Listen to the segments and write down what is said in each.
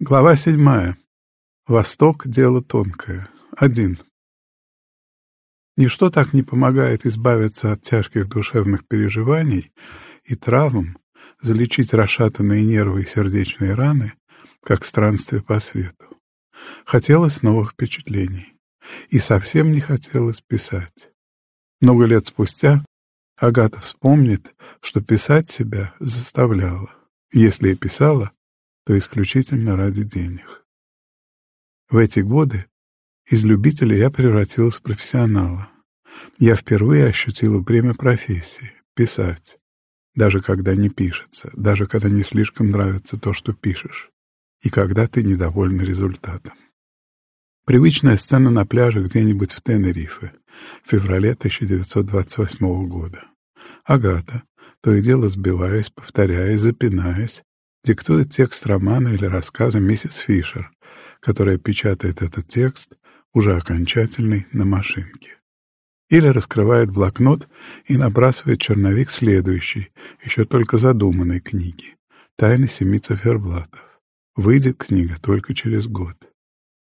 Глава седьмая. Восток — дело тонкое. Один. Ничто так не помогает избавиться от тяжких душевных переживаний и травм, залечить расшатанные нервы и сердечные раны, как странствие по свету. Хотелось новых впечатлений. И совсем не хотелось писать. Много лет спустя Агата вспомнит, что писать себя заставляла. Если и писала, то исключительно ради денег. В эти годы из любителя я превратилась в профессионала. Я впервые ощутила бремя профессии — писать. Даже когда не пишется, даже когда не слишком нравится то, что пишешь, и когда ты недовольна результатом. Привычная сцена на пляже где-нибудь в Тенерифе в феврале 1928 года. Агата, то и дело сбиваясь, повторяя, запинаясь, диктует текст романа или рассказа миссис Фишер, которая печатает этот текст, уже окончательный, на машинке. Или раскрывает блокнот и набрасывает черновик следующей, еще только задуманной книги «Тайны семи циферблатов». Выйдет книга только через год.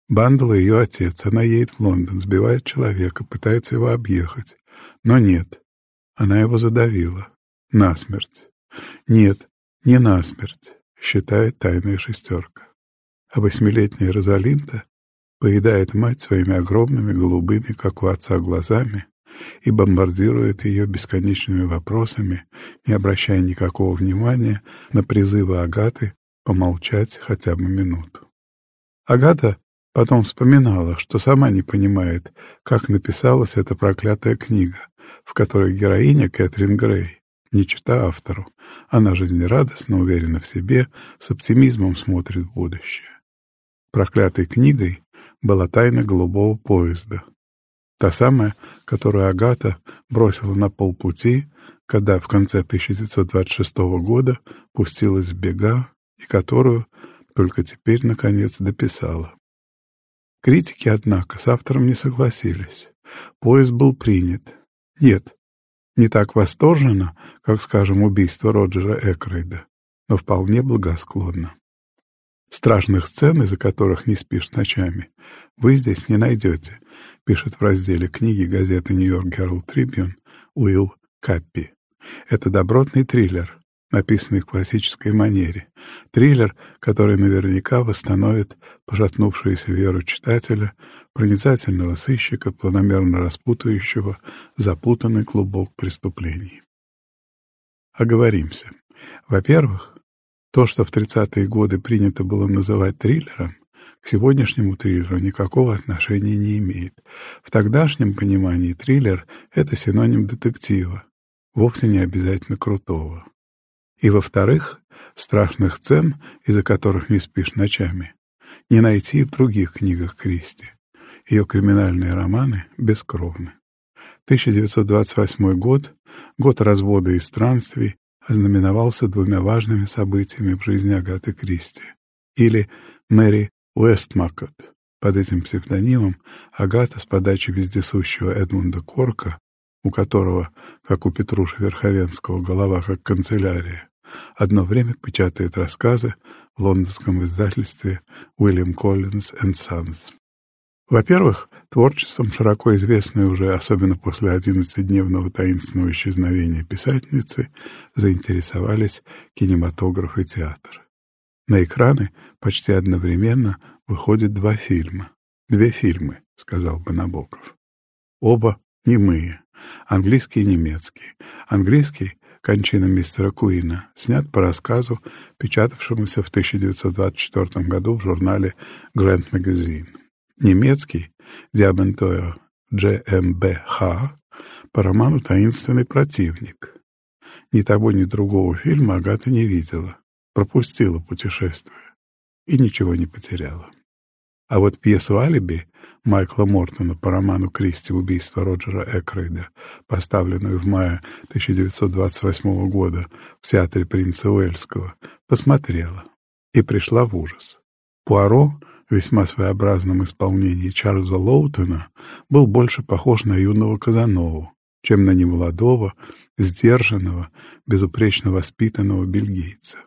Бандала ее отец, она едет в Лондон, сбивает человека, пытается его объехать. Но нет, она его задавила. Насмерть. Нет, не насмерть, считает тайная шестерка. А восьмилетняя Розалинда поедает мать своими огромными голубыми, как у отца, глазами и бомбардирует ее бесконечными вопросами, не обращая никакого внимания на призывы Агаты помолчать хотя бы минуту. Агата потом вспоминала, что сама не понимает, как написалась эта проклятая книга, в которой героиня Кэтрин Грей не чита автору. Она жизнерадостно, уверена в себе, с оптимизмом смотрит в будущее. Проклятой книгой была тайна голубого поезда. Та самая, которую Агата бросила на полпути, когда в конце 1926 года пустилась в бега и которую только теперь, наконец, дописала. Критики, однако, с автором не согласились. Поезд был принят. Нет, не так восторженно, как, скажем, убийство Роджера Экрейда, но вполне благосклонно. Страшных сцен, из-за которых не спишь ночами, вы здесь не найдете, пишет в разделе книги газеты «Нью-Йорк Гералд Трибьюн» Уилл Каппи. Это добротный триллер, написанный в классической манере. Триллер, который наверняка восстановит пожатнувшуюся веру читателя проницательного сыщика, планомерно распутывающего запутанный клубок преступлений. Оговоримся. Во-первых, то, что в 30-е годы принято было называть триллером, к сегодняшнему триллеру никакого отношения не имеет. В тогдашнем понимании триллер — это синоним детектива, вовсе не обязательно крутого. И, во-вторых, страшных сцен, из-за которых не спишь ночами, не найти в других книгах Кристи. Ее криминальные романы бескровны. 1928 год, год развода и странствий, ознаменовался двумя важными событиями в жизни Агаты Кристи. Или Мэри Уэстмакот. Под этим псевдонимом Агата с подачи вездесущего Эдмунда Корка, у которого, как у Петруши Верховенского, голова как канцелярия, одно время печатает рассказы в лондонском издательстве Уильям Коллинз энд Санс. Во-первых, творчеством широко известной уже, особенно после одиннадцатидневного таинственного исчезновения писательницы, заинтересовались кинематограф и театр. На экраны почти одновременно выходят два фильма. «Две фильмы», — сказал бы Набоков. Оба немые, английский и немецкий. Английский «Кончина мистера Куина» снят по рассказу, печатавшемуся в 1924 году в журнале «Grand Magazine». Немецкий Диабентойер GmbH по роману «Таинственный противник». Ни того, ни другого фильма Агата не видела, пропустила путешествие и ничего не потеряла. А вот пьесу «Алиби» Майкла Мортона по роману Кристи «Убийство Роджера Экрейда», поставленную в мае 1928 года в театре принца Уэльского, посмотрела и пришла в ужас. Пуаро в весьма своеобразном исполнении Чарльза Лоутона был больше похож на юного Казанову, чем на немолодого, сдержанного, безупречно воспитанного бельгийца.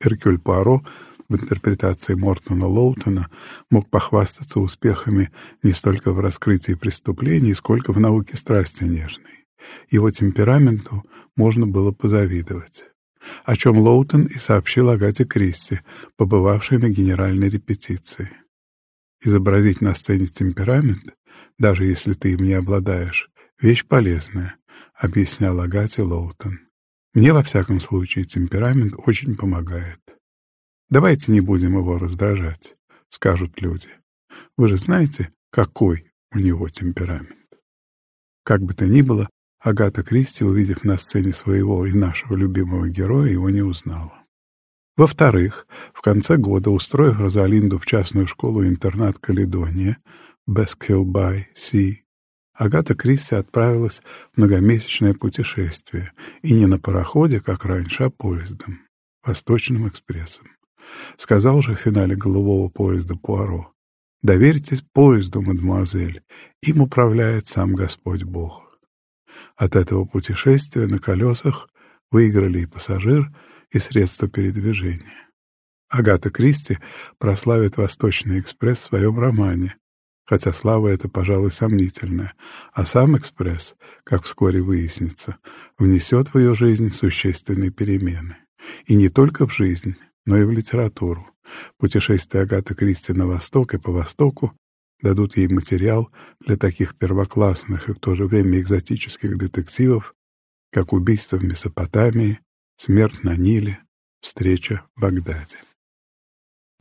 Эркюль Пуаро в интерпретации Мортона Лоутона мог похвастаться успехами не столько в раскрытии преступлений, сколько в науке страсти нежной. Его темпераменту можно было позавидовать. О чем Лоутон и сообщил Агате Кристи, побывавшей на генеральной репетиции. Изобразить на сцене темперамент, даже если ты им не обладаешь, вещь полезная, объяснял Агате Лоутон. Мне, во всяком случае, темперамент очень помогает. Давайте не будем его раздражать, скажут люди. Вы же знаете, какой у него темперамент. Как бы то ни было, Агата Кристи, увидев на сцене своего и нашего любимого героя, его не узнала. Во-вторых, в конце года, устроив Розалинду в частную школу-интернат Каледония, Бескхилл-бай, Си, Агата Кристи отправилась в многомесячное путешествие, и не на пароходе, как раньше, а поездом, Восточным экспрессом. Сказал же в финале голового поезда Пуаро, «Доверьтесь поезду, мадемуазель, им управляет сам Господь Бог». От этого путешествия на колесах выиграли и пассажир, и средства передвижения. Агата Кристи прославит Восточный экспресс в своем романе, хотя слава эта, пожалуй, сомнительная, а сам экспресс, как вскоре выяснится, внесет в ее жизнь существенные перемены. И не только в жизнь, но и в литературу. Путешествия Агаты Кристи на восток и по востоку дадут ей материал для таких первоклассных и в то же время экзотических детективов, как «Убийство в Месопотамии», «Смерть на Ниле», «Встреча в Багдаде».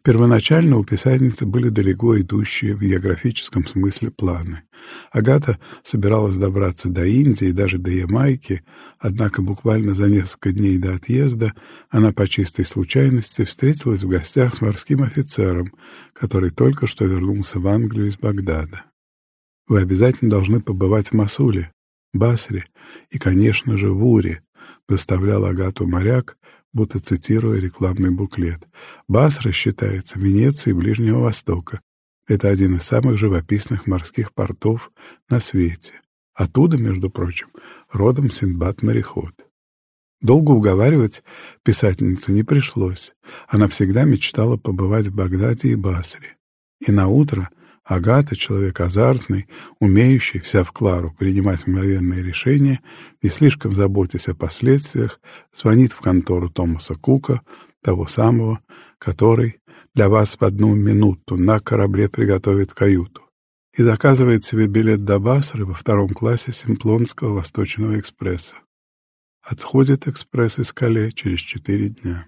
Первоначально у писательницы были далеко идущие в географическом смысле планы. Агата собиралась добраться до Индии, даже до Ямайки, однако буквально за несколько дней до отъезда она по чистой случайности встретилась в гостях с морским офицером, который только что вернулся в Англию из Багдада. «Вы обязательно должны побывать в Масуле, Басре и, конечно же, в Уре», — доставлял Агату моряк, будто цитируя рекламный буклет. Басра считается Венецией Ближнего Востока. Это один из самых живописных морских портов на свете. Оттуда, между прочим, родом Синдбад-мореход. Долго уговаривать писательницу не пришлось. Она всегда мечтала побывать в Багдаде и Басре. И на утро Агата, человек азартный, умеющий, вся в Клару, принимать мгновенные решения, не слишком заботясь о последствиях, звонит в контору Томаса Кука, того самого, который для вас в одну минуту на корабле приготовит каюту, и заказывает себе билет до Басры во втором классе Симплонского Восточного экспресса. Отходит экспресс из Кале через четыре дня.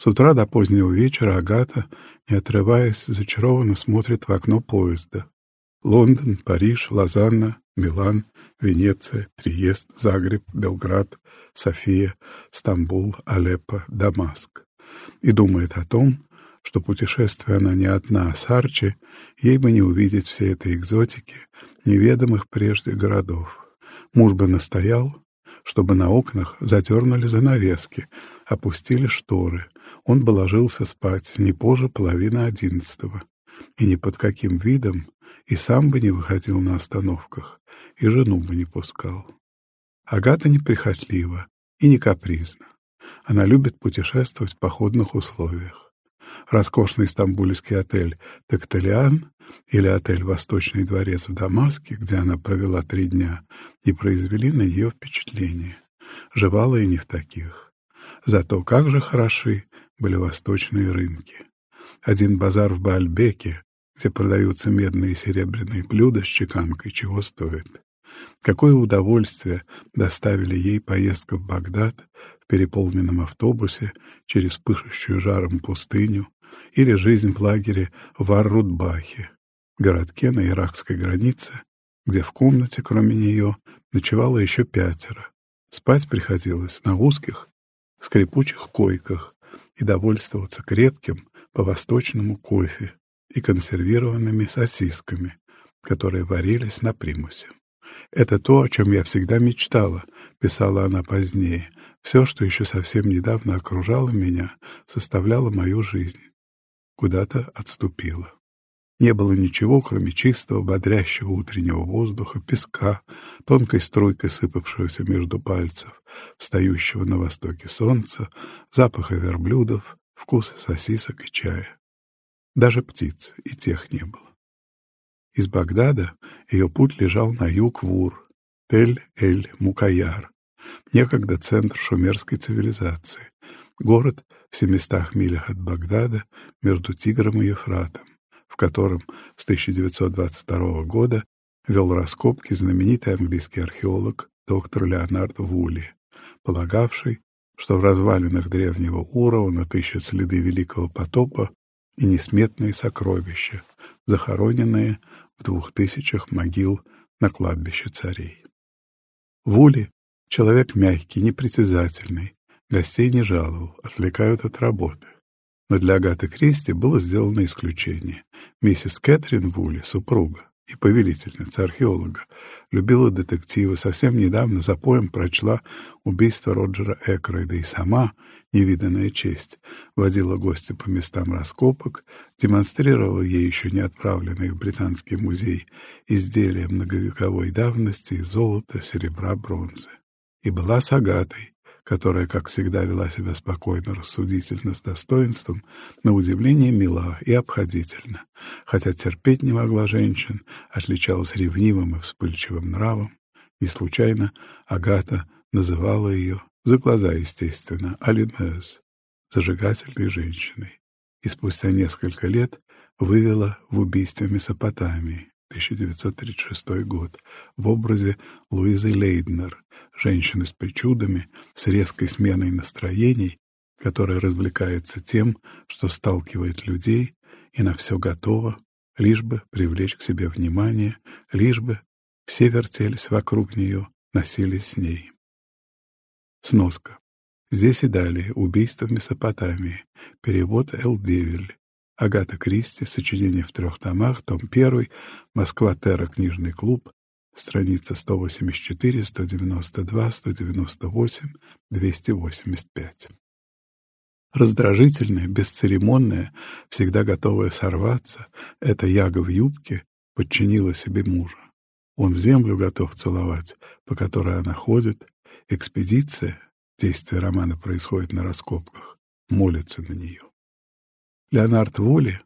С утра до позднего вечера Агата, не отрываясь, зачарованно смотрит в окно поезда. Лондон, Париж, Лозанна, Милан, Венеция, Триест, Загреб, Белград, София, Стамбул, Алеппо, Дамаск. И думает о том, что путешествуя она не одна, а с Арчи, ей бы не увидеть всей этой экзотики, неведомых прежде городов. Муж бы настоял, чтобы на окнах затернули занавески, опустили шторы. Он бы ложился спать не позже половины одиннадцатого. И ни под каким видом и сам бы не выходил на остановках, и жену бы не пускал. Агата неприхотлива и не капризна. Она любит путешествовать в походных условиях. Роскошный стамбульский отель «Тектелиан» или отель «Восточный дворец» в Дамаске, где она провела три дня, не произвели на нее впечатления. Жевала и не в таких. Зато как же хороши были восточные рынки. Один базар в Баальбеке, где продаются медные и серебряные блюда с чеканкой, чего стоит. Какое удовольствие доставили ей поездка в Багдад в переполненном автобусе через пышущую жаром пустыню или жизнь в лагере в Ар-Рудбахе, городке на иракской границе, где в комнате, кроме нее, ночевало еще пятеро. Спать приходилось на узких, скрипучих койках и довольствоваться крепким по-восточному кофе и консервированными сосисками, которые варились на примусе. «Это то, о чем я всегда мечтала», — писала она позднее. «Все, что еще совсем недавно окружало меня, составляло мою жизнь. Куда-то отступило». Не было ничего, кроме чистого, бодрящего утреннего воздуха, песка, тонкой струйкой сыпавшегося между пальцев, встающего на востоке солнца, запаха верблюдов, вкуса сосисок и чая. Даже птиц и тех не было. Из Багдада ее путь лежал на юг в Ур, Тель-эль-Мукаяр, некогда центр шумерской цивилизации, город в семистах милях от Багдада между Тигром и Ефратом, в котором с 1922 года вел раскопки знаменитый английский археолог доктор Леонард Вули, полагавший, что в развалинах древнего Ура он отыщет следы Великого потопа и несметные сокровища, захороненные в двух тысячах могил на кладбище царей. Вули — человек мягкий, непритязательный, гостей не жаловал, отвлекают от работы. Но для Агаты Кристи было сделано исключение. Миссис Кэтрин Вули, супруга, и повелительница археолога, любила детективы, совсем недавно за поем прочла убийство Роджера Экройда и сама, невиданная честь, водила гостя по местам раскопок, демонстрировала ей еще не отправленные в Британский музей изделия многовековой давности из золота, серебра, бронзы. И была с Агатой, которая, как всегда, вела себя спокойно, рассудительно, с достоинством, на удивление мила и обходительно, хотя терпеть не могла женщин, отличалась ревнивым и вспыльчивым нравом. Не случайно Агата называла ее, за глаза, естественно, Алимез, зажигательной женщиной, и спустя несколько лет вывела в убийстве Месопотамии, 1936 год, в образе Луизы Лейднер, женщины с причудами, с резкой сменой настроений, которая развлекается тем, что сталкивает людей и на все готова, лишь бы привлечь к себе внимание, лишь бы все вертелись вокруг нее, носились с ней. Сноска. Здесь и далее «Убийство в Месопотамии», перевод Эл Девиль, Агата Кристи, сочинение в трех томах, том 1, Москва Терра, книжный клуб, страница 184, 192, 198, 285. Раздражительная, бесцеремонная, всегда готовая сорваться, эта яга в юбке подчинила себе мужа. Он землю готов целовать, по которой она ходит. Экспедиция, действие романа происходит на раскопках, молится на нее. Леонард Вули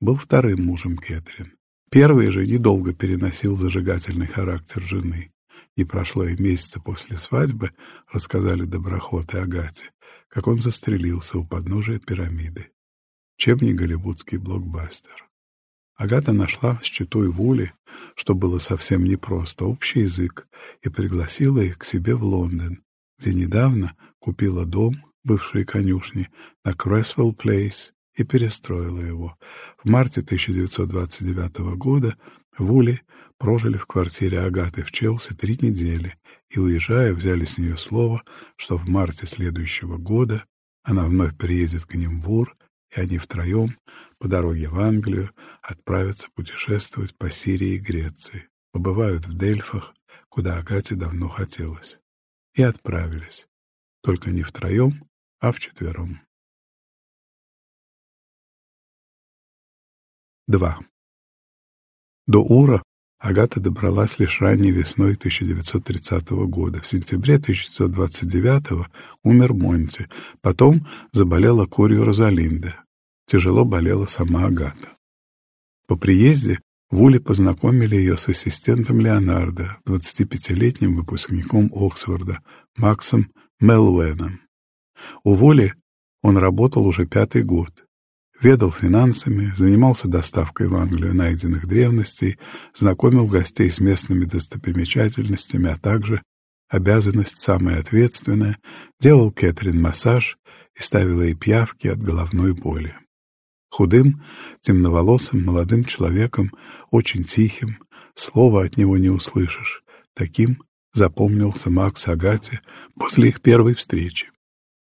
был вторым мужем Кэтрин. Первый же недолго переносил зажигательный характер жены. Не прошло и месяца после свадьбы, рассказали доброхоты Агате, как он застрелился у подножия пирамиды. Чем не голливудский блокбастер. Агата нашла с читой Вули, что было совсем непросто, общий язык, и пригласила их к себе в Лондон, где недавно купила дом, бывшие конюшни, на Кресвелл Плейс, и перестроила его. В марте 1929 года Вули прожили в квартире Агаты в Челси три недели и, уезжая, взяли с нее слово, что в марте следующего года она вновь приедет к ним в Ур, и они втроем по дороге в Англию отправятся путешествовать по Сирии и Греции, побывают в Дельфах, куда Агате давно хотелось. И отправились. Только не втроем, а вчетвером. 2. До Ура Агата добралась лишь ранней весной 1930 года. В сентябре 1929 умер Монти. Потом заболела корью Розалинда. Тяжело болела сама Агата. По приезде Вули познакомили ее с ассистентом Леонардо, 25-летним выпускником Оксфорда, Максом Мелуэном. У Вули он работал уже пятый год ведал финансами, занимался доставкой в Англию найденных древностей, знакомил гостей с местными достопримечательностями, а также обязанность самая ответственная, делал Кэтрин массаж и ставил ей пьявки от головной боли. Худым, темноволосым, молодым человеком, очень тихим, слова от него не услышишь. Таким запомнился Макс Агате после их первой встречи.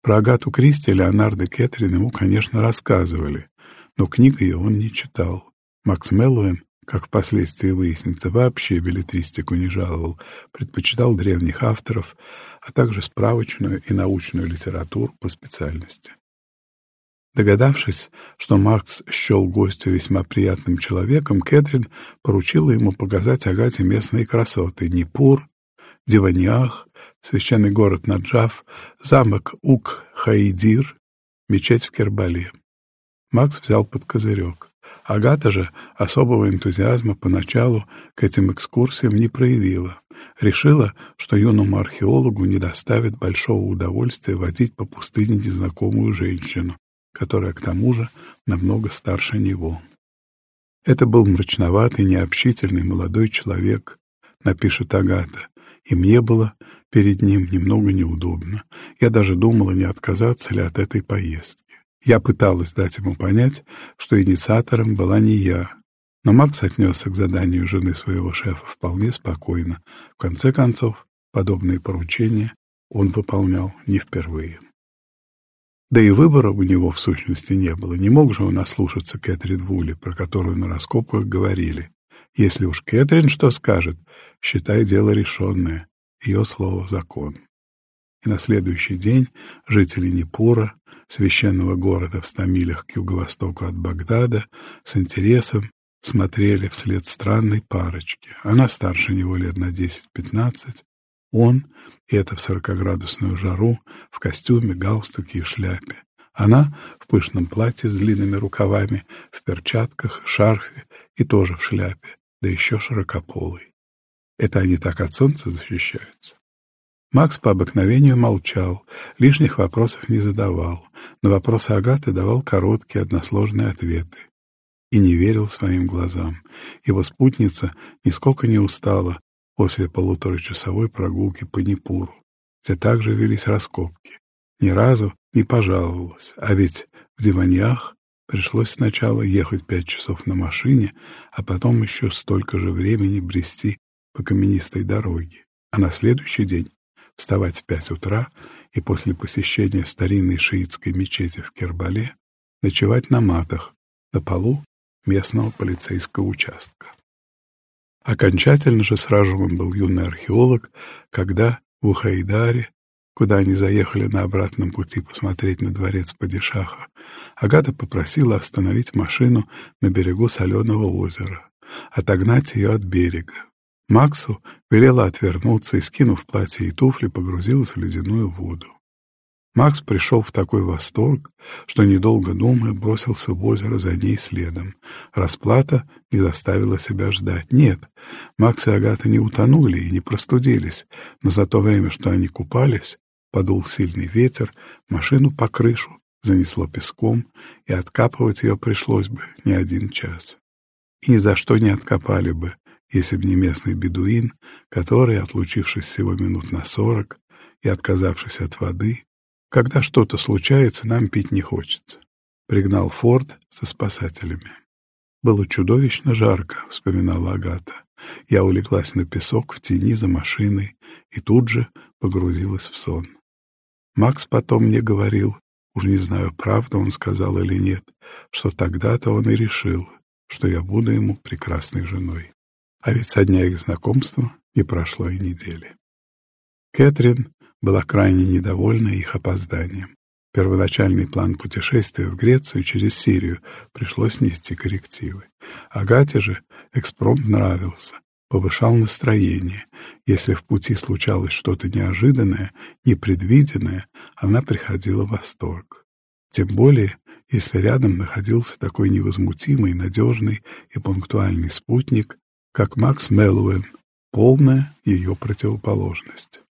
Про Агату Кристи Леонардо Кэтрин ему, конечно, рассказывали, но книг ее он не читал. Макс Меллоуэн, как впоследствии выяснится, вообще билетристику не жаловал, предпочитал древних авторов, а также справочную и научную литературу по специальности. Догадавшись, что Макс счел гостя весьма приятным человеком, Кэтрин поручила ему показать Агате местные красоты — Непур, Диваниах, священный город Наджав, замок Ук-Хаидир, мечеть в Кербале. Макс взял под козырек. Агата же особого энтузиазма поначалу к этим экскурсиям не проявила. Решила, что юному археологу не доставит большого удовольствия водить по пустыне незнакомую женщину, которая к тому же намного старше него. Это был мрачноватый, необщительный молодой человек, напишет Агата, и мне было перед ним немного неудобно. Я даже думала, не отказаться ли от этой поездки. Я пыталась дать ему понять, что инициатором была не я. Но Макс отнесся к заданию жены своего шефа вполне спокойно. В конце концов, подобные поручения он выполнял не впервые. Да и выбора у него в сущности не было. Не мог же он ослушаться Кэтрин Вули, про которую на раскопках говорили. Если уж Кэтрин что скажет, считай дело решенное. Ее слово — закон. И на следующий день жители Непура, священного города в ста милях к юго-востоку от Багдада, с интересом смотрели вслед странной парочке. Она старше него лет на десять-пятнадцать, он, и это в сорокоградусную жару, в костюме, галстуке и шляпе. Она в пышном платье с длинными рукавами, в перчатках, шарфе и тоже в шляпе, да еще широкополый. Это они так от солнца защищаются. Макс по обыкновению молчал, лишних вопросов не задавал, на вопросы Агаты давал короткие односложные ответы. И не верил своим глазам. Его спутница нисколько не устала после полуторачасовой прогулки по Непуру, где также велись раскопки. Ни разу не пожаловалась, а ведь в Диваньях пришлось сначала ехать пять часов на машине, а потом еще столько же времени брести по каменистой дороге, а на следующий день вставать в пять утра и после посещения старинной шиитской мечети в Кербале ночевать на матах на полу местного полицейского участка. Окончательно же сражен был юный археолог, когда в Ухайдаре, куда они заехали на обратном пути посмотреть на дворец Падишаха, Агата попросила остановить машину на берегу соленого озера, отогнать ее от берега. Максу велела отвернуться и, скинув платье и туфли, погрузилась в ледяную воду. Макс пришел в такой восторг, что, недолго думая, бросился в озеро за ней следом. Расплата не заставила себя ждать. Нет, Макс и Агата не утонули и не простудились, но за то время, что они купались, подул сильный ветер, машину по крышу занесло песком, и откапывать ее пришлось бы не один час. И ни за что не откопали бы, если б не местный бедуин, который, отлучившись всего минут на сорок и отказавшись от воды, когда что-то случается, нам пить не хочется. Пригнал форт со спасателями. Было чудовищно жарко, вспоминала Агата. Я улеглась на песок в тени за машиной и тут же погрузилась в сон. Макс потом мне говорил, уж не знаю, правда он сказал или нет, что тогда-то он и решил, что я буду ему прекрасной женой. А ведь со дня их знакомства не прошло и недели. Кэтрин была крайне недовольна их опозданием. Первоначальный план путешествия в Грецию через Сирию пришлось внести коррективы. Агате же экспромт нравился, повышал настроение. Если в пути случалось что-то неожиданное, непредвиденное, она приходила в восторг. Тем более, если рядом находился такой невозмутимый, надежный и пунктуальный спутник, как Макс Меллоуэн, полная ее противоположность.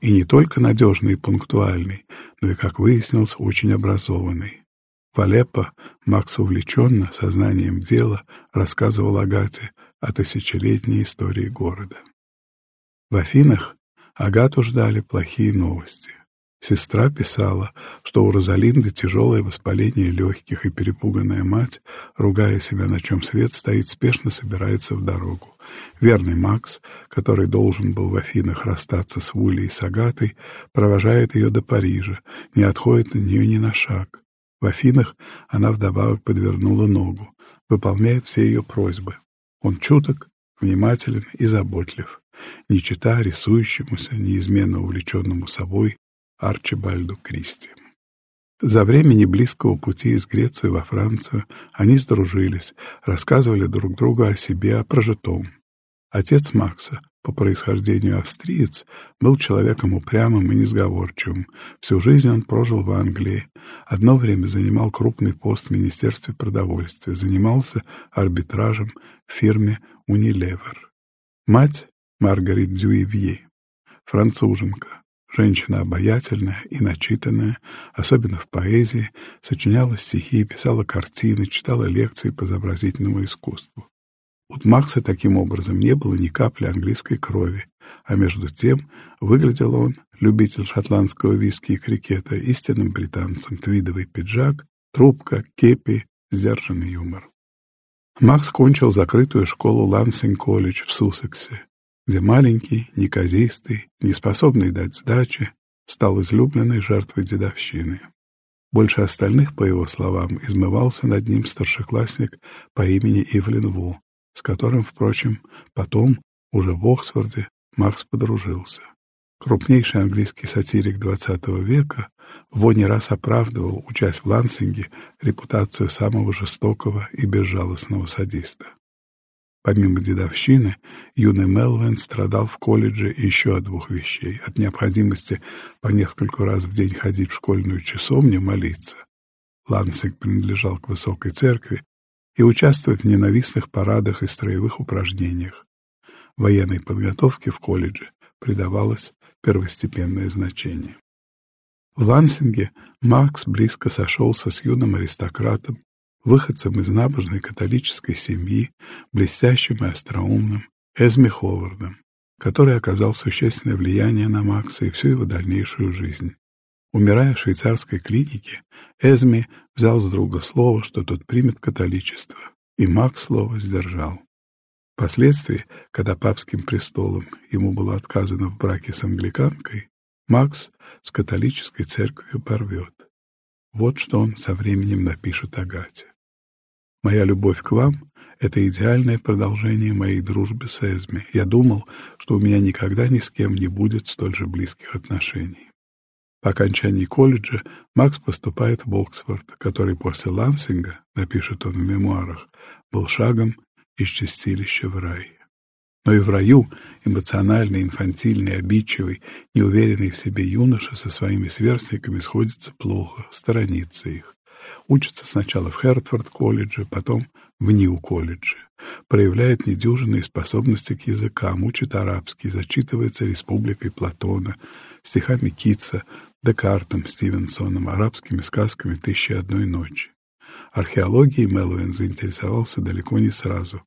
И не только надежный и пунктуальный, но и, как выяснилось, очень образованный. В Алеппо Макс увлеченно, сознанием дела, рассказывал Агате о тысячелетней истории города. В Афинах Агату ждали плохие новости. Сестра писала, что у Розалинды тяжелое воспаление легких, и перепуганная мать, ругая себя, на чем свет стоит, спешно собирается в дорогу. Верный Макс, который должен был в Афинах расстаться с Вулей и Сагатой, провожает ее до Парижа, не отходит от нее ни на шаг. В Афинах она вдобавок подвернула ногу, выполняет все ее просьбы. Он чуток, внимателен и заботлив, не чита рисующемуся, неизменно увлеченному собой Арчибальду Кристи. За время неблизкого пути из Греции во Францию они сдружились, рассказывали друг другу о себе, о прожитом. Отец Макса, по происхождению австриец, был человеком упрямым и несговорчивым. Всю жизнь он прожил в Англии. Одно время занимал крупный пост в Министерстве продовольствия, занимался арбитражем в фирме Unilever. Мать Маргарит Дюевье, француженка, женщина обаятельная и начитанная, особенно в поэзии, сочиняла стихи, писала картины, читала лекции по изобразительному искусству. У Макса таким образом не было ни капли английской крови, а между тем выглядел он, любитель шотландского виски и крикета, истинным британцем, твидовый пиджак, трубка, кепи, сдержанный юмор. Макс кончил закрытую школу Лансинг-колледж в Суссексе, где маленький, неказистый, неспособный дать сдачи, стал излюбленной жертвой дедовщины. Больше остальных, по его словам, измывался над ним старшеклассник по имени Ивлин Ву, с которым, впрочем, потом, уже в Оксфорде, Макс подружился. Крупнейший английский сатирик XX века, Во не раз оправдывал, учась в Лансинге, репутацию самого жестокого и безжалостного садиста. Помимо дедовщины, юный Мелвин страдал в колледже еще от двух вещей. От необходимости по нескольку раз в день ходить в школьную часовню молиться. Лансинг принадлежал к высокой церкви, и участвовать в ненавистных парадах и строевых упражнениях. Военной подготовке в колледже придавалось первостепенное значение. В Лансинге Макс близко сошелся с юным аристократом, выходцем из набожной католической семьи, блестящим и остроумным Эзми Ховардом, который оказал существенное влияние на Макса и всю его дальнейшую жизнь. Умирая в швейцарской клинике, Эзми взял с друга слово, что тот примет католичество, и Макс слово сдержал. Впоследствии, когда папским престолом ему было отказано в браке с англиканкой, Макс с католической церковью порвет. Вот что он со временем напишет Агате. «Моя любовь к вам — это идеальное продолжение моей дружбы с Эзми. Я думал, что у меня никогда ни с кем не будет столь же близких отношений. По окончании колледжа Макс поступает в Оксфорд, который после Лансинга, напишет он в мемуарах, был шагом из чистилища в рай. Но и в раю эмоциональный, инфантильный, обидчивый, неуверенный в себе юноша со своими сверстниками сходится плохо, сторонится их. Учится сначала в Хертфорд-колледже, потом в Нью-колледже. Проявляет недюжинные способности к языкам, учит арабский, зачитывается республикой Платона, стихами Китса, Декартом, Стивенсоном, арабскими сказками «Тысячи одной ночи». Археологией Мелвин заинтересовался далеко не сразу,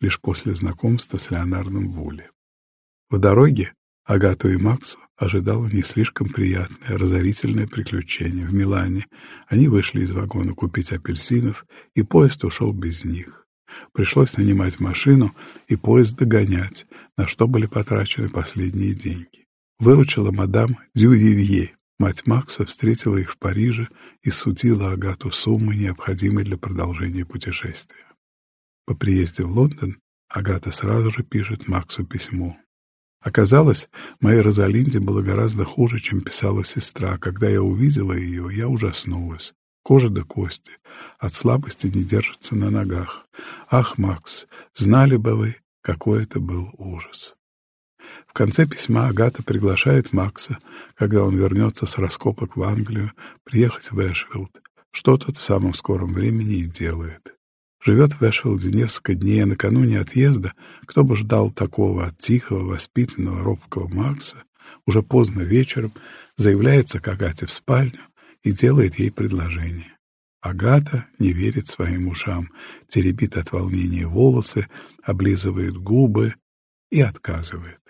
лишь после знакомства с Леонардом Вулли. В дороге Агату и Максу ожидало не слишком приятное, разорительное приключение. В Милане они вышли из вагона купить апельсинов, и поезд ушел без них. Пришлось нанимать машину и поезд догонять, на что были потрачены последние деньги. Выручила мадам Дювивье, Мать Макса встретила их в Париже и судила Агату суммы, необходимой для продолжения путешествия. По приезде в Лондон Агата сразу же пишет Максу письмо. Оказалось, моей Розалинде было гораздо хуже, чем писала сестра. Когда я увидела ее, я ужаснулась. Кожа до кости, от слабости не держится на ногах. Ах, Макс, знали бы вы, какой это был ужас. В конце письма Агата приглашает Макса, когда он вернется с раскопок в Англию, приехать в Эшфилд, что тот в самом скором времени и делает. Живет в Эшфилде несколько дней, а накануне отъезда, кто бы ждал такого от тихого, воспитанного, робкого Макса, уже поздно вечером заявляется к Агате в спальню и делает ей предложение. Агата не верит своим ушам, теребит от волнения волосы, облизывает губы и отказывает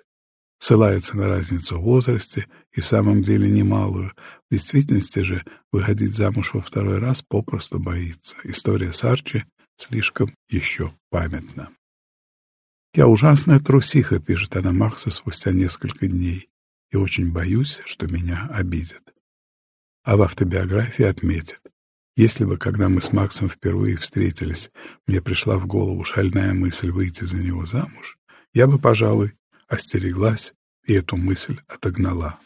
ссылается на разницу в возрасте и в самом деле немалую. В действительности же выходить замуж во второй раз попросту боится. История с Арчи слишком еще памятна. «Я ужасная трусиха», — пишет она Максу спустя несколько дней, «и очень боюсь, что меня обидят». А в автобиографии отметит, если бы, когда мы с Максом впервые встретились, мне пришла в голову шальная мысль выйти за него замуж, я бы, пожалуй, остереглась и эту мысль отогнала.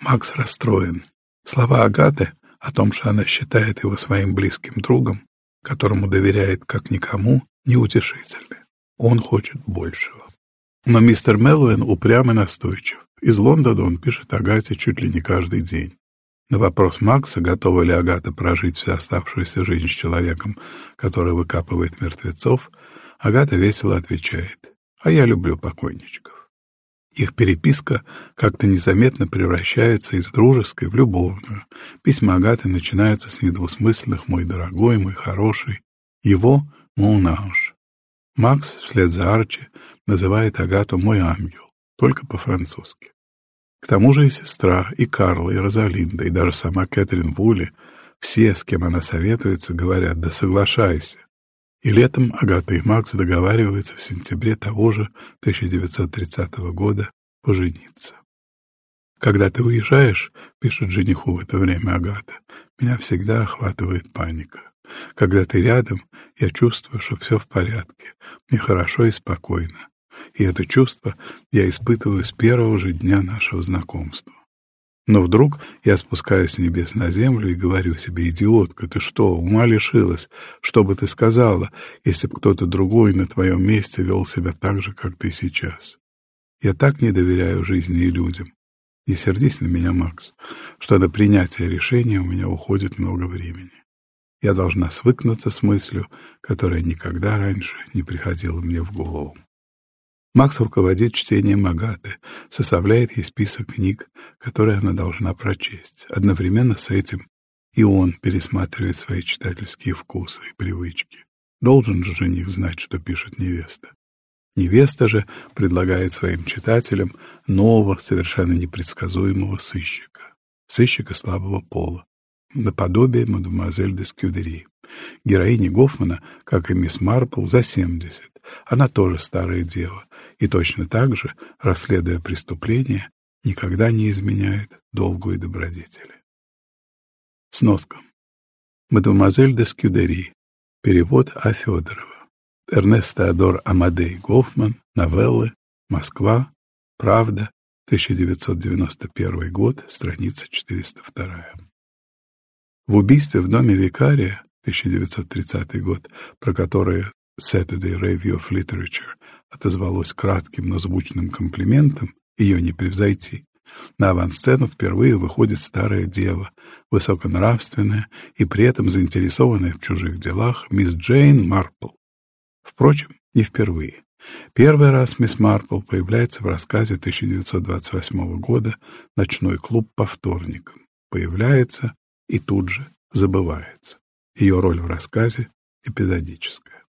Макс расстроен. Слова Агаты о том, что она считает его своим близким другом, которому доверяет как никому, неутешительны. Он хочет большего. Но мистер Мелвин упрям и настойчив. Из Лондона он пишет Агате чуть ли не каждый день. На вопрос Макса, готова ли Агата прожить всю оставшуюся жизнь с человеком, который выкапывает мертвецов, Агата весело отвечает, «А я люблю покойничков». Их переписка как-то незаметно превращается из дружеской в любовную. Письма Агаты начинаются с недвусмысленных «мой дорогой», «мой хороший», его «мон анж». Макс вслед за Арчи называет Агату «мой ангел», только по-французски. К тому же и сестра, и Карла, и Розалинда, и даже сама Кэтрин Вули, все, с кем она советуется, говорят «да соглашайся». И летом Агата и Макс договариваются в сентябре того же 1930 года пожениться. «Когда ты уезжаешь, — пишет жениху в это время Агата, — меня всегда охватывает паника. Когда ты рядом, я чувствую, что все в порядке, мне хорошо и спокойно. И это чувство я испытываю с первого же дня нашего знакомства. Но вдруг я спускаюсь с небес на землю и говорю себе, идиотка, ты что, ума лишилась? Что бы ты сказала, если бы кто-то другой на твоем месте вел себя так же, как ты сейчас? Я так не доверяю жизни и людям. Не сердись на меня, Макс, что до принятия решения у меня уходит много времени. Я должна свыкнуться с мыслью, которая никогда раньше не приходила мне в голову. Макс руководит чтением Агаты, составляет ей список книг, которые она должна прочесть. Одновременно с этим и он пересматривает свои читательские вкусы и привычки. Должен же жених знать, что пишет невеста. Невеста же предлагает своим читателям нового, совершенно непредсказуемого сыщика. Сыщика слабого пола, наподобие мадемуазель де Скюдери. Героине Гофмана, как и мисс Марпл, за 70. Она тоже старая дева, и точно так же, расследуя преступление, никогда не изменяет долгу и добродетели. Сноска. Мадемуазель де Скюдери. Перевод А. Федорова. Эрнест Теодор Амадей Гофман. Новеллы. Москва. Правда. 1991 год. Страница 402. В убийстве в доме викария 1930 год, про которое Saturday Review of Literature отозвалось кратким, но звучным комплиментом, ее не превзойти. На авансцену впервые выходит старая дева, высоконравственная и при этом заинтересованная в чужих делах мисс Джейн Марпл. Впрочем, не впервые. Первый раз мисс Марпл появляется в рассказе 1928 года «Ночной клуб по вторникам». Появляется и тут же забывается. Ее роль в рассказе эпизодическая.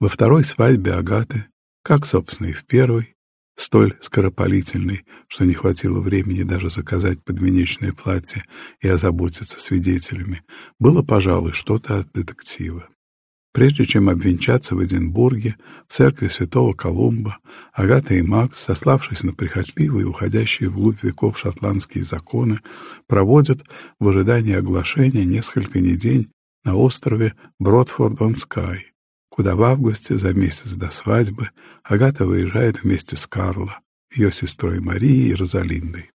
Во второй свадьбе Агаты как, собственно, и в первой, столь скоропалительной, что не хватило времени даже заказать подвенечное платье и озаботиться свидетелями, было, пожалуй, что-то от детектива. Прежде чем обвенчаться в Эдинбурге, в церкви святого Колумба, Агата и Макс, сославшись на прихотливые, уходящие вглубь веков шотландские законы, проводят в ожидании оглашения несколько недель на острове Бродфорд-он-Скай, куда в августе, за месяц до свадьбы, Агата выезжает вместе с Карло, ее сестрой Марией и Розалиндой.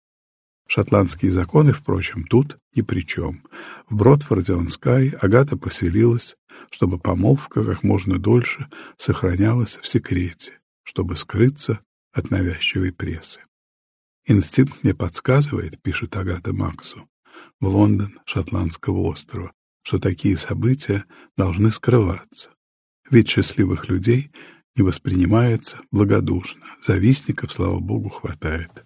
Шотландские законы, впрочем, тут ни при чем. В Бродфорде-он-Скай Агата поселилась, чтобы помолвка как можно дольше сохранялась в секрете, чтобы скрыться от навязчивой прессы. «Инстинкт мне подсказывает, — пишет Агата Максу, — в Лондон, Шотландского острова, что такие события должны скрываться, Вид счастливых людей не воспринимается благодушно. Завистников, слава богу, хватает.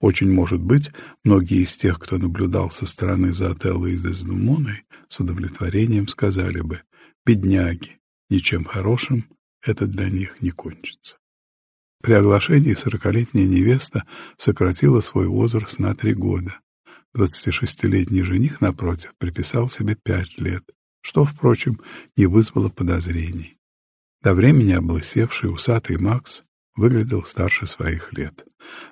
Очень может быть, многие из тех, кто наблюдал со стороны за Отелло и Дездемоной, с удовлетворением сказали бы «бедняги, ничем хорошим это для них не кончится». При оглашении сорокалетняя невеста сократила свой возраст на три года. Двадцатишестилетний жених, напротив, приписал себе пять лет, что, впрочем, не вызвало подозрений. До времени облысевший усатый Макс выглядел старше своих лет.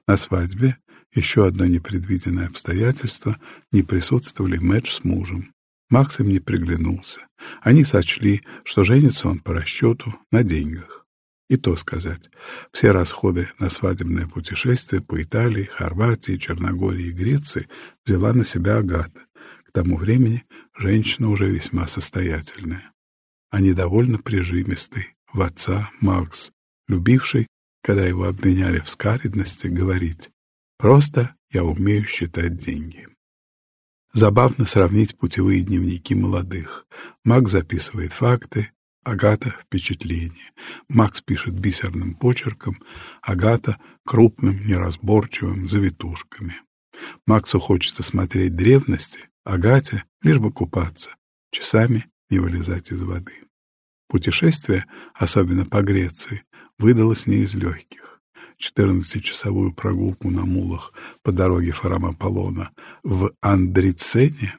На свадьбе еще одно непредвиденное обстоятельство не присутствовали Мэтч с мужем. Макс им не приглянулся. Они сочли, что женится он по расчету на деньгах. И то сказать, все расходы на свадебное путешествие по Италии, Хорватии, Черногории и Греции взяла на себя Агата, к тому времени женщина уже весьма состоятельная, а недовольно прижимистый, в отца Макс, любивший, когда его обвиняли в скаридности, говорить «просто я умею считать деньги». Забавно сравнить путевые дневники молодых. Мак записывает факты, Агата — впечатление. Макс пишет бисерным почерком, Агата — крупным, неразборчивым, завитушками. Максу хочется смотреть древности, Агате — лишь бы купаться, часами не вылезать из воды. Путешествие, особенно по Греции, выдалось не из легких. Четырнадцатичасовую прогулку на мулах по дороге Фарамаполона в Андрицене,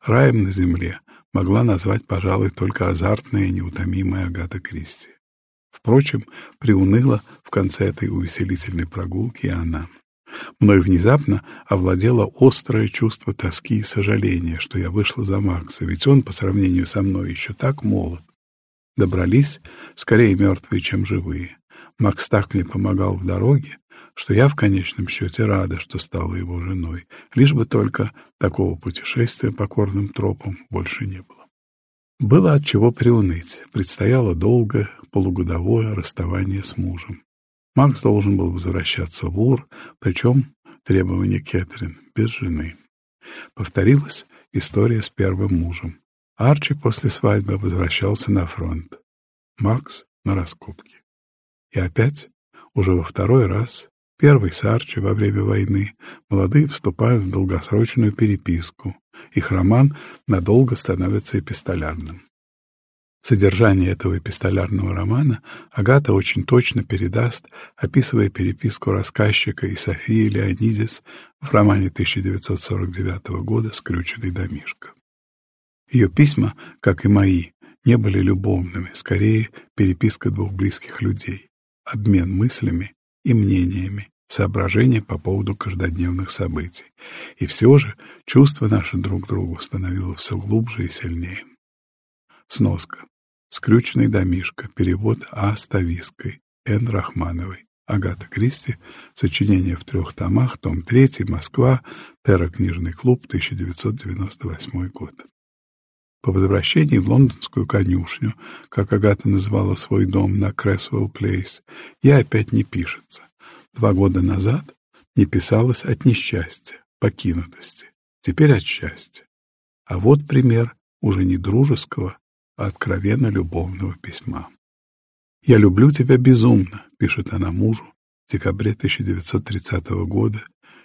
раем на земле, могла назвать, пожалуй, только азартная и неутомимая Агата Кристи. Впрочем, приуныла в конце этой увеселительной прогулки и она. Мной внезапно овладело острое чувство тоски и сожаления, что я вышла за Макса, ведь он, по сравнению со мной, еще так молод. Добрались, скорее мертвые, чем живые. Макс так мне помогал в дороге, что я в конечном счете рада, что стала его женой, лишь бы только такого путешествия по горным тропам больше не было. Было от чего приуныть. Предстояло долгое, полугодовое расставание с мужем. Макс должен был возвращаться в Ур, причем требование Кэтрин, без жены. Повторилась история с первым мужем. Арчи после свадьбы возвращался на фронт. Макс на раскопки. И опять, уже во второй раз, первый с Арчи во время войны, молодые вступают в долгосрочную переписку. Их роман надолго становится эпистолярным. Содержание этого эпистолярного романа Агата очень точно передаст, описывая переписку рассказчика и Софии Леонидис в романе 1949 года «Скрюченный домишко». Ее письма, как и мои, не были любовными, скорее переписка двух близких людей, обмен мыслями и мнениями, соображения по поводу каждодневных событий. И все же чувство наше друг к другу становилось все глубже и сильнее. Сноска. Скрюченный домишко. Перевод А. Ставиской. Н. Рахмановой. Агата Кристи. Сочинение в трех томах. Том 3. Москва. Терра. Книжный клуб. 1998 год. По возвращении в лондонскую конюшню, как Агата назвала свой дом на Кресвелл Плейс, я опять не пишется. Два года назад не писалось от несчастья, покинутости. Теперь от счастья. А вот пример уже не дружеского, откровенно любовного письма. «Я люблю тебя безумно», — пишет она мужу в декабре 1930 года,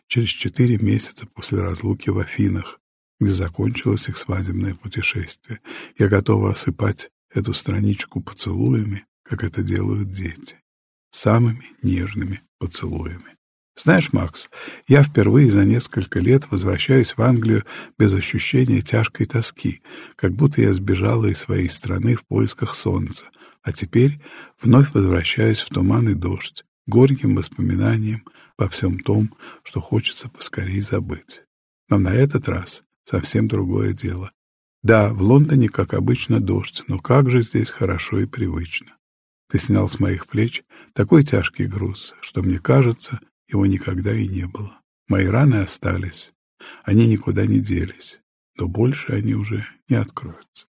через четыре месяца после разлуки в Афинах, где закончилось их свадебное путешествие. Я готова осыпать эту страничку поцелуями, как это делают дети, самыми нежными поцелуями. Знаешь, Макс, я впервые за несколько лет возвращаюсь в Англию без ощущения тяжкой тоски, как будто я сбежала из своей страны в поисках солнца, а теперь вновь возвращаюсь в туман и дождь, горьким воспоминанием по всем том, что хочется поскорее забыть. Но на этот раз совсем другое дело. Да, в Лондоне, как обычно, дождь, но как же здесь хорошо и привычно. Ты снял с моих плеч такой тяжкий груз, что, мне кажется, его никогда и не было. Мои раны остались, они никуда не делись, но больше они уже не откроются.